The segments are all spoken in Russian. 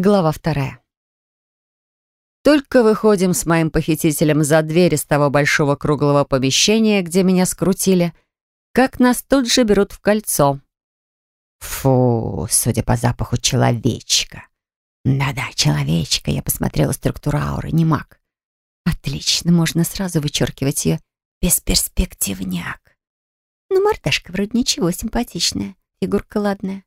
Глава вторая. Только выходим с моим похитителем за дверь из того большого круглого помещения, где меня скрутили, как нас тут же берут в кольцо. Фу, судя по запаху, человечка. Да-да, человечка. Я посмотрела структуру ауры, не маг. Отлично, можно сразу вычеркивать ее. Бесперспективняк. Ну, мордашка вроде ничего, симпатичная. Фигурка ладная.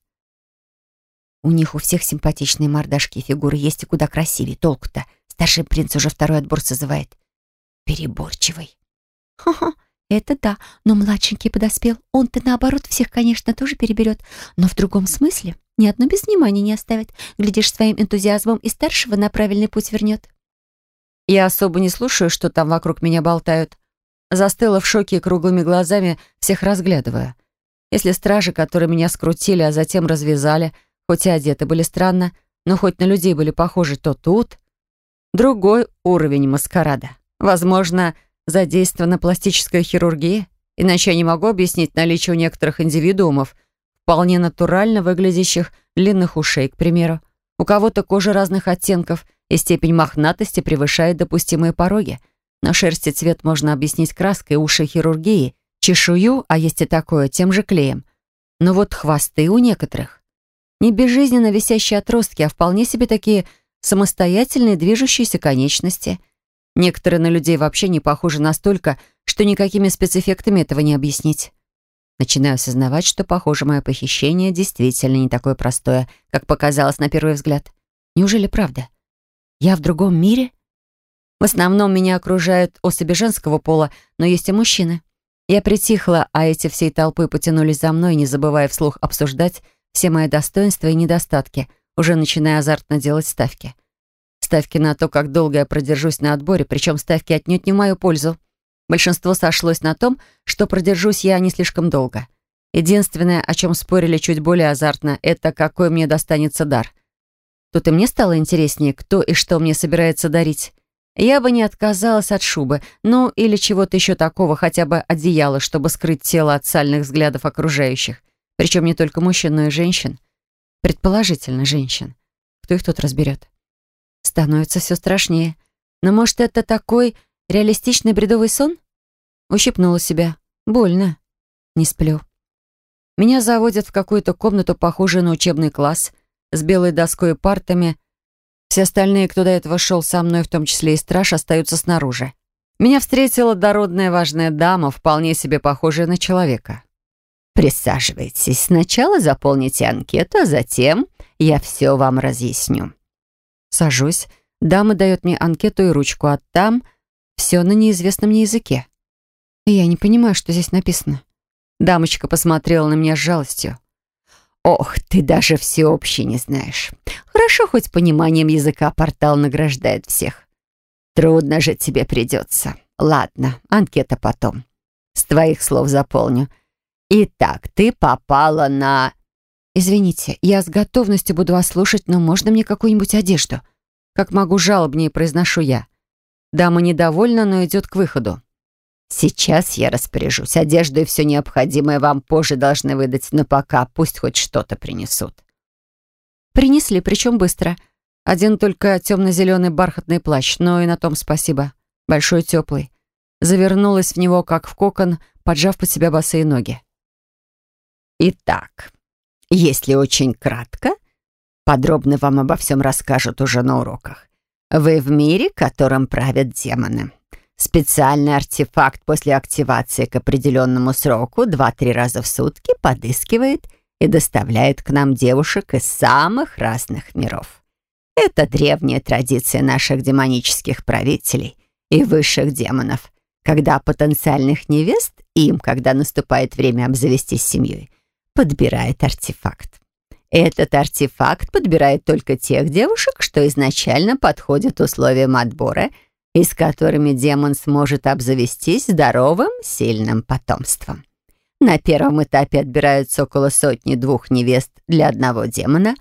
У них у всех симпатичные мордашки и фигуры есть и куда красивее. Толку-то. Старший принц уже второй отбор созывает. Переборчивый. Ха-ха, это да. Но младшенький подоспел. Он-то, наоборот, всех, конечно, тоже переберет. Но в другом смысле. Ни одно без внимания не оставит. Глядишь, своим энтузиазмом и старшего на правильный путь вернет. Я особо не слушаю, что там вокруг меня болтают. Застыла в шоке и круглыми глазами всех разглядывая. Если стражи, которые меня скрутили, а затем развязали, хоть и одеты были странно, но хоть на людей были похожи, то тут другой уровень маскарада. Возможно, задействована пластическая хирургия, иначе я не могу объяснить наличие у некоторых индивидуумов вполне натурально выглядящих длинных ушей, к примеру. У кого-то кожа разных оттенков, и степень мохнатости превышает допустимые пороги. На шерсти цвет можно объяснить краской, уши хирургии, чешую, а есть и такое, тем же клеем. Но вот хвосты у некоторых не безжизненно висящие отростки, а вполне себе такие самостоятельные движущиеся конечности. Некоторые на людей вообще не похожи настолько, что никакими спецэффектами этого не объяснить. Начинаю осознавать, что, похоже, мое похищение действительно не такое простое, как показалось на первый взгляд. Неужели правда? Я в другом мире? В основном меня окружают особи женского пола, но есть и мужчины. Я притихла, а эти всей толпы потянулись за мной, не забывая вслух обсуждать, все мои достоинства и недостатки, уже начиная азартно делать ставки. Ставки на то, как долго я продержусь на отборе, причем ставки отнюдь не в мою пользу. Большинство сошлось на том, что продержусь я не слишком долго. Единственное, о чем спорили чуть более азартно, это какой мне достанется дар. Тут и мне стало интереснее, кто и что мне собирается дарить. Я бы не отказалась от шубы, ну или чего-то еще такого, хотя бы одеяла, чтобы скрыть тело от сальных взглядов окружающих. Причем не только мужчин, но и женщин. Предположительно, женщин. Кто их тут разберет? Становится все страшнее. Но может, это такой реалистичный бредовый сон? Ущипнула себя. Больно. Не сплю. Меня заводят в какую-то комнату, похожую на учебный класс, с белой доской и партами. Все остальные, кто до этого шел со мной, в том числе и страж, остаются снаружи. Меня встретила дородная важная дама, вполне себе похожая на человека. Присаживайтесь. Сначала заполните анкету, а затем я все вам разъясню. Сажусь. Дама дает мне анкету и ручку, а там все на неизвестном мне языке. я не понимаю, что здесь написано. Дамочка посмотрела на меня с жалостью. «Ох, ты даже всеобщий не знаешь. Хорошо, хоть пониманием языка портал награждает всех. Трудно же тебе придется. Ладно, анкета потом. С твоих слов заполню. Итак, ты попала на... Извините, я с готовностью буду вас слушать, но можно мне какую-нибудь одежду? Как могу жалобнее произношу я. Дама недовольна, но идет к выходу. Сейчас я распоряжусь. Одежду и все необходимое вам позже должны выдать, но пока пусть хоть что-то принесут. Принесли, причем быстро. Один только темно-зеленый бархатный плащ, но и на том спасибо. Большой теплый. Завернулась в него, как в кокон, поджав под себя босые ноги. Итак, если очень кратко, подробно вам обо всем расскажут уже на уроках. Вы в мире, которым правят демоны. Специальный артефакт после активации к определенному сроку два-три раза в сутки подыскивает и доставляет к нам девушек из самых разных миров. Это древняя традиция наших демонических правителей и высших демонов, когда потенциальных невест им, когда наступает время обзавестись семьей, подбирает артефакт. Этот артефакт подбирает только тех девушек, что изначально подходят условиям отбора и с которыми демон сможет обзавестись здоровым, сильным потомством. На первом этапе отбираются около сотни-двух невест для одного демона,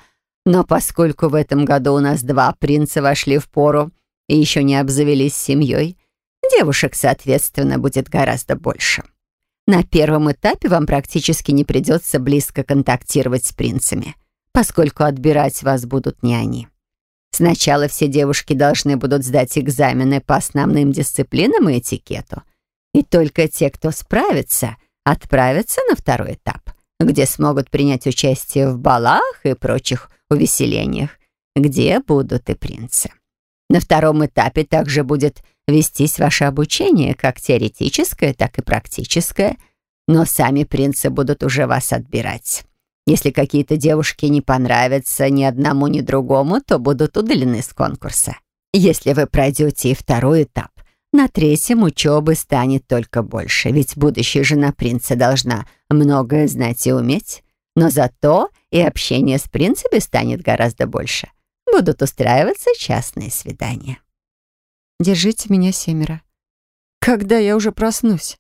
но поскольку в этом году у нас два принца вошли в пору и еще не обзавелись семьей, девушек, соответственно, будет гораздо больше. На первом этапе вам практически не придется близко контактировать с принцами, поскольку отбирать вас будут не они. Сначала все девушки должны будут сдать экзамены по основным дисциплинам и этикету. И только те, кто справится, отправятся на второй этап, где смогут принять участие в балах и прочих увеселениях, где будут и принцы. На втором этапе также будет вестись ваше обучение, как теоретическое, так и практическое, но сами принцы будут уже вас отбирать. Если какие-то девушки не понравятся ни одному, ни другому, то будут удалены с конкурса. Если вы пройдете и второй этап, на третьем учебы станет только больше, ведь будущая жена принца должна многое знать и уметь. Но зато и общение с принцами станет гораздо больше. Будут устраиваться частные свидания. Держите меня семеро. Когда я уже проснусь?